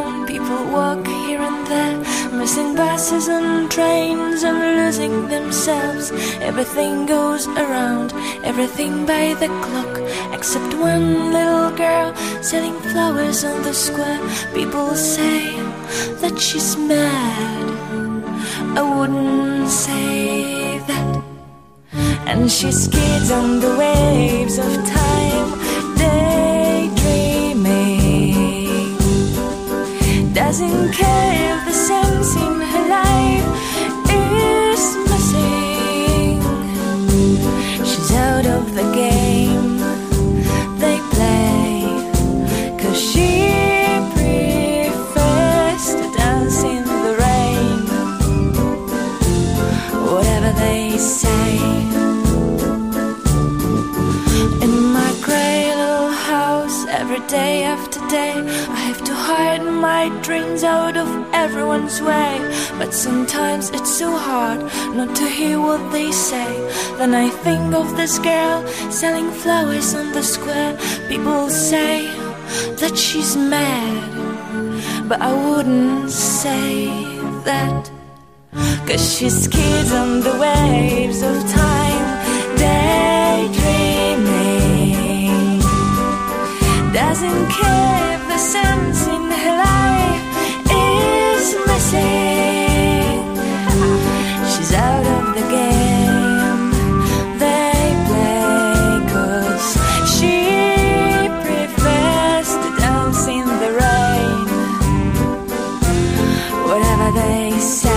town. People walk here and there, missing buses and trains and losing themselves. Everything goes around, everything by the clock, except one little girl selling flowers on the square. People say that she's mad. I wouldn't say that. And she skids on the way. Care if the sense in her life is missing. She's out of the game they play, cause she prefers to dance in the rain. Whatever they say. Day after day, I have to hide my dreams out of everyone's way. But sometimes it's so hard not to hear what they say. Then I think of this girl selling flowers on the square. People say that she's mad, but I wouldn't say that. Cause she skids on the waves of time, something her life is missing. She's out of the game they she prefers to dance in the rain. Whatever they say.